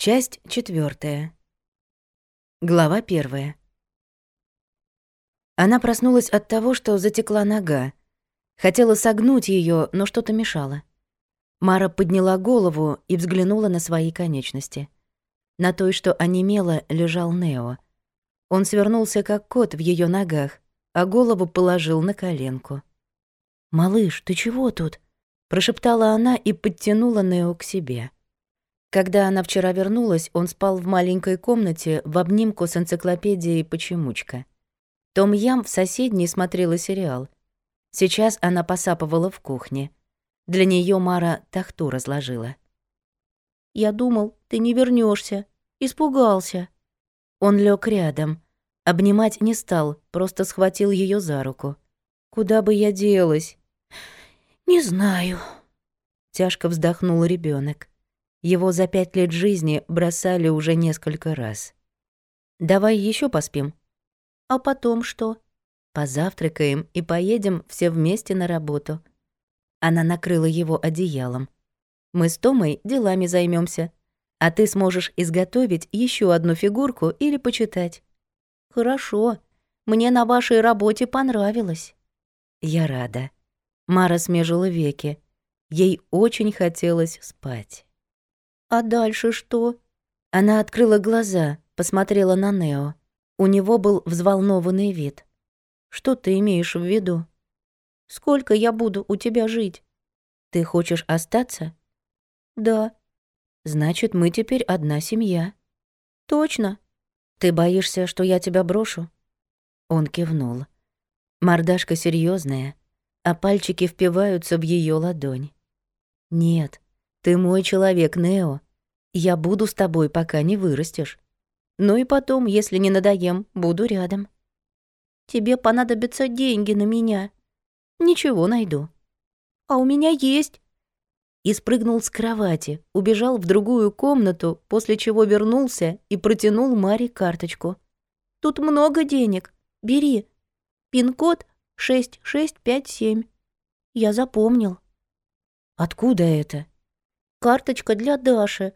Часть четвертая. Глава первая. Она проснулась от того, что затекла нога. Хотела согнуть ее, но что-то мешало. Мара подняла голову и взглянула на свои конечности. На той, что онемело, лежал Нео. Он свернулся, как кот в ее ногах, а голову положил на коленку. «Малыш, ты чего тут?» — прошептала она и подтянула Нео к себе. Когда она вчера вернулась, он спал в маленькой комнате в обнимку с энциклопедией «Почемучка». Том Ям в соседней смотрела сериал. Сейчас она посапывала в кухне. Для нее Мара тахту разложила. «Я думал, ты не вернешься, Испугался». Он лег рядом. Обнимать не стал, просто схватил ее за руку. «Куда бы я делась?» «Не знаю», — тяжко вздохнул ребенок. Его за пять лет жизни бросали уже несколько раз. «Давай еще поспим». «А потом что?» «Позавтракаем и поедем все вместе на работу». Она накрыла его одеялом. «Мы с Томой делами займемся, а ты сможешь изготовить еще одну фигурку или почитать». «Хорошо. Мне на вашей работе понравилось». «Я рада». Мара смежила веки. Ей очень хотелось спать. «А дальше что?» Она открыла глаза, посмотрела на Нео. У него был взволнованный вид. «Что ты имеешь в виду?» «Сколько я буду у тебя жить?» «Ты хочешь остаться?» «Да». «Значит, мы теперь одна семья». «Точно». «Ты боишься, что я тебя брошу?» Он кивнул. Мордашка серьезная, а пальчики впиваются в ее ладонь. «Нет, ты мой человек, Нео. Я буду с тобой, пока не вырастешь. Ну и потом, если не надоем, буду рядом. Тебе понадобятся деньги на меня. Ничего найду. А у меня есть. И спрыгнул с кровати, убежал в другую комнату, после чего вернулся и протянул Маре карточку. Тут много денег. Бери. Пин-код 6657. Я запомнил. Откуда это? Карточка для Даши.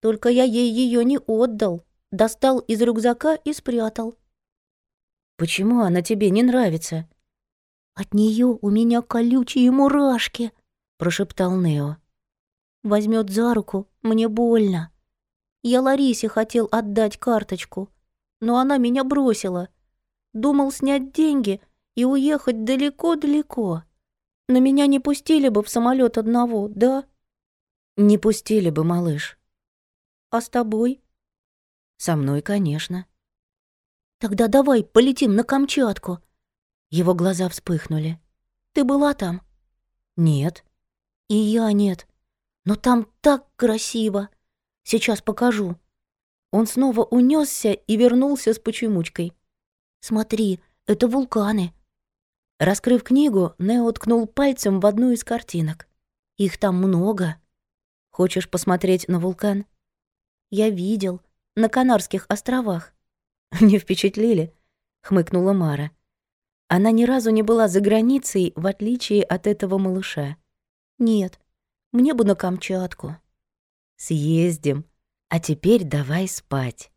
Только я ей ее не отдал. Достал из рюкзака и спрятал. Почему она тебе не нравится? От нее у меня колючие мурашки, прошептал Нео. Возьмет за руку, мне больно. Я Ларисе хотел отдать карточку, но она меня бросила. Думал снять деньги и уехать далеко-далеко. Но меня не пустили бы в самолет одного, да? Не пустили бы, малыш. А с тобой? Со мной, конечно. Тогда давай полетим на Камчатку. Его глаза вспыхнули. Ты была там? Нет. И я нет. Но там так красиво. Сейчас покажу. Он снова унесся и вернулся с почемучкой. Смотри, это вулканы. Раскрыв книгу, Нео ткнул пальцем в одну из картинок. Их там много. Хочешь посмотреть на вулкан? Я видел. На Канарских островах. Не впечатлили? Хмыкнула Мара. Она ни разу не была за границей, в отличие от этого малыша. Нет, мне бы на Камчатку. Съездим. А теперь давай спать.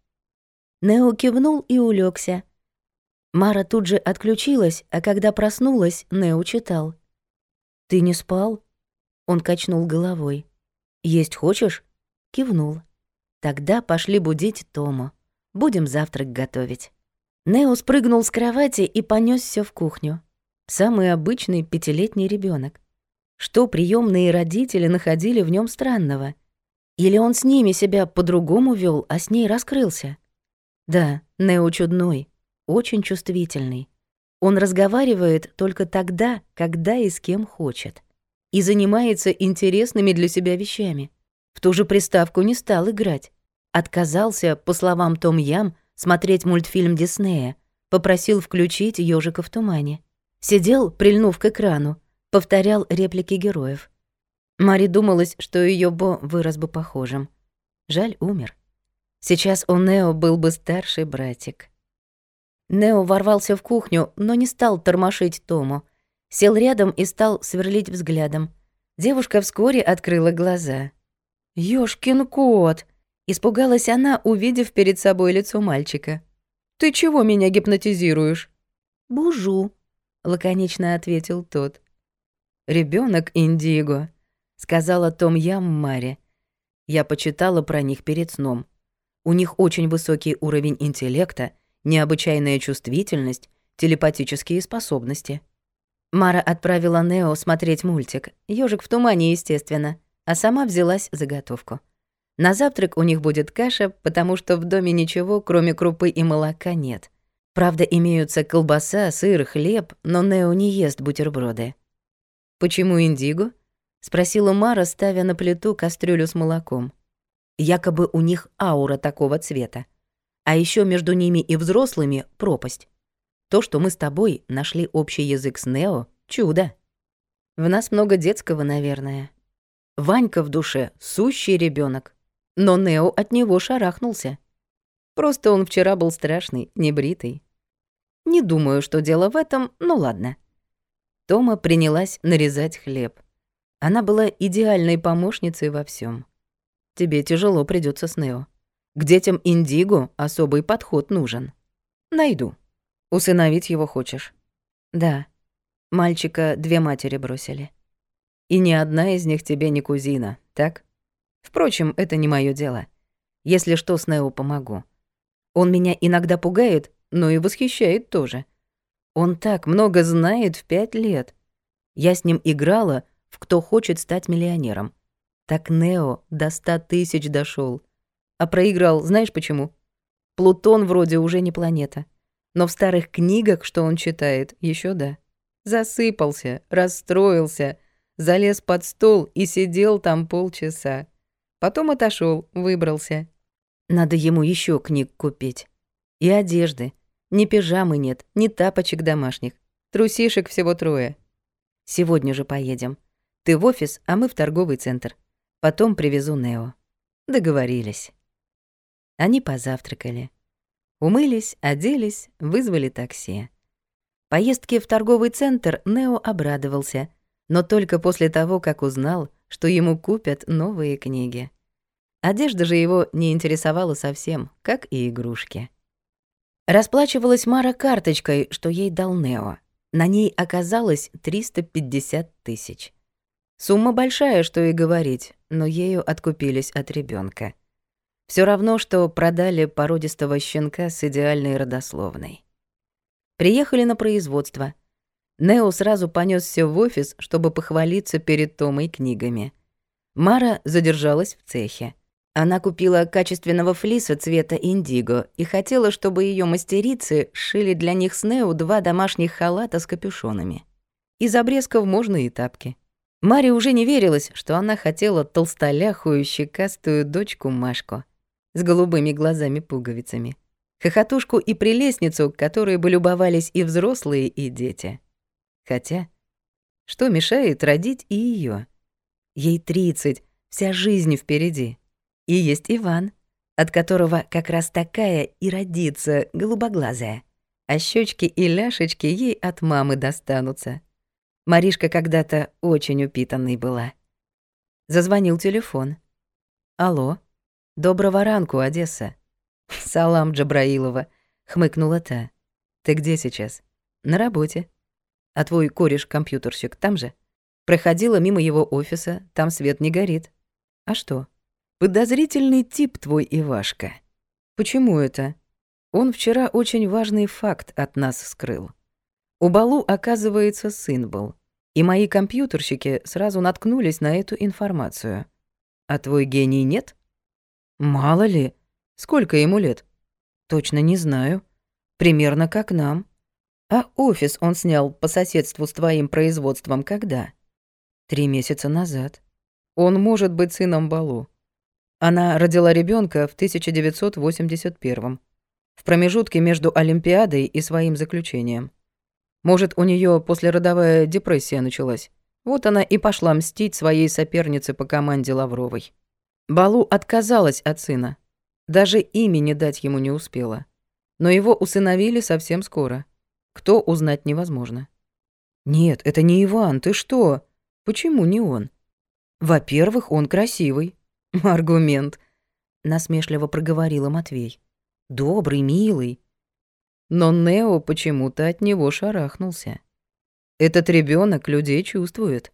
Нео кивнул и улегся. Мара тут же отключилась, а когда проснулась, Нео читал. «Ты не спал?» Он качнул головой. «Есть хочешь?» Кивнул. «Тогда пошли будить Тому. Будем завтрак готовить». Нео спрыгнул с кровати и понесся в кухню. Самый обычный пятилетний ребенок. Что приемные родители находили в нем странного? Или он с ними себя по-другому вел, а с ней раскрылся? Да, Нео чудной, очень чувствительный. Он разговаривает только тогда, когда и с кем хочет и занимается интересными для себя вещами. В ту же приставку не стал играть. Отказался, по словам Том Ям, смотреть мультфильм Диснея, попросил включить «Ёжика в тумане». Сидел, прильнув к экрану, повторял реплики героев. Мари думалось, что ее Бо вырос бы похожим. Жаль, умер. Сейчас у Нео был бы старший братик. Нео ворвался в кухню, но не стал тормошить Тому, Сел рядом и стал сверлить взглядом. Девушка вскоре открыла глаза. «Ёшкин кот!» Испугалась она, увидев перед собой лицо мальчика. «Ты чего меня гипнотизируешь?» «Бужу», — лаконично ответил тот. Ребенок Индиго», — сказала Том Ям Маре. Я почитала про них перед сном. У них очень высокий уровень интеллекта, необычайная чувствительность, телепатические способности. Мара отправила Нео смотреть мультик, «Ёжик в тумане», естественно, а сама взялась заготовку. На завтрак у них будет каша, потому что в доме ничего, кроме крупы и молока, нет. Правда, имеются колбаса, сыр, хлеб, но Нео не ест бутерброды. «Почему индиго?» — спросила Мара, ставя на плиту кастрюлю с молоком. Якобы у них аура такого цвета. А еще между ними и взрослыми пропасть. То, что мы с тобой нашли общий язык с Нео — чудо. В нас много детского, наверное. Ванька в душе — сущий ребенок, но Нео от него шарахнулся. Просто он вчера был страшный, небритый. Не думаю, что дело в этом, ну ладно. Тома принялась нарезать хлеб. Она была идеальной помощницей во всем. Тебе тяжело придется с Нео. К детям Индиго особый подход нужен. Найду. Усыновить его хочешь? Да. Мальчика две матери бросили. И ни одна из них тебе не кузина, так? Впрочем, это не мое дело. Если что, с Нео помогу. Он меня иногда пугает, но и восхищает тоже. Он так много знает в пять лет. Я с ним играла в «Кто хочет стать миллионером». Так Нео до ста тысяч дошел, А проиграл, знаешь почему? Плутон вроде уже не планета. Но в старых книгах, что он читает, еще да. Засыпался, расстроился, залез под стол и сидел там полчаса. Потом отошел, выбрался. Надо ему еще книг купить. И одежды. Ни пижамы нет, ни тапочек домашних. Трусишек всего трое. Сегодня же поедем. Ты в офис, а мы в торговый центр. Потом привезу Нео. Договорились. Они позавтракали. Умылись, оделись, вызвали такси. Поездке в торговый центр Нео обрадовался, но только после того, как узнал, что ему купят новые книги. Одежда же его не интересовала совсем, как и игрушки. Расплачивалась Мара карточкой, что ей дал Нео. На ней оказалось 350 тысяч. Сумма большая, что и говорить, но ею откупились от ребенка. Все равно, что продали породистого щенка с идеальной родословной. Приехали на производство. Нео сразу понесся в офис, чтобы похвалиться перед Томой книгами. Мара задержалась в цехе. Она купила качественного флиса цвета индиго и хотела, чтобы ее мастерицы шили для них с Нео два домашних халата с капюшонами. Из обрезков можно и тапки. Маре уже не верилось, что она хотела толстоляхую, щекастую дочку Машку с голубыми глазами-пуговицами, хохотушку и прелестницу, которые бы любовались и взрослые, и дети. Хотя, что мешает родить и ее? Ей 30, вся жизнь впереди. И есть Иван, от которого как раз такая и родится голубоглазая, а щечки и ляшечки ей от мамы достанутся. Маришка когда-то очень упитанной была. Зазвонил телефон. «Алло. Доброго ранку, Одесса». «Салам, Джабраилова», — хмыкнула та. «Ты где сейчас?» «На работе». А твой кореш-компьютерщик там же? Проходила мимо его офиса, там свет не горит. А что? Подозрительный тип твой Ивашка. Почему это? Он вчера очень важный факт от нас скрыл. У Балу, оказывается, сын был. И мои компьютерщики сразу наткнулись на эту информацию. А твой гений нет? Мало ли. Сколько ему лет? Точно не знаю. Примерно как нам. А офис он снял по соседству с твоим производством когда? Три месяца назад. Он может быть сыном Балу. Она родила ребенка в 1981 в промежутке между Олимпиадой и своим заключением. Может, у нее послеродовая депрессия началась. Вот она и пошла мстить своей сопернице по команде Лавровой. Балу отказалась от сына. Даже имени дать ему не успела. Но его усыновили совсем скоро. Кто узнать невозможно. Нет, это не Иван, ты что? Почему не он? Во-первых, он красивый. Аргумент. насмешливо проговорила Матвей. Добрый, милый. Но Нео почему-то от него шарахнулся. Этот ребенок людей чувствует.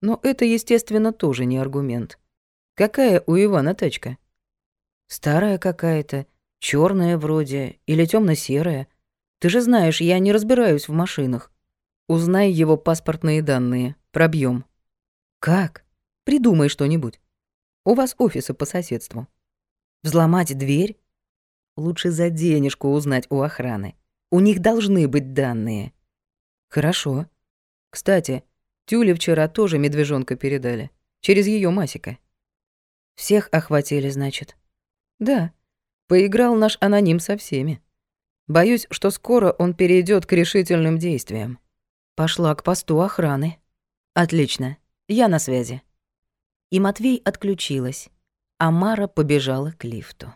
Но это, естественно, тоже не аргумент. Какая у Ивана тачка? Старая какая-то, черная вроде или темно серая Ты же знаешь, я не разбираюсь в машинах. Узнай его паспортные данные, пробьем. Как? Придумай что-нибудь. У вас офисы по соседству. Взломать дверь? Лучше за денежку узнать у охраны. У них должны быть данные. Хорошо. Кстати, Тюле вчера тоже медвежонка передали. Через ее Масика. Всех охватили, значит. Да. Поиграл наш аноним со всеми. Боюсь, что скоро он перейдет к решительным действиям. Пошла к посту охраны. Отлично. Я на связи. И Матвей отключилась, а Мара побежала к лифту.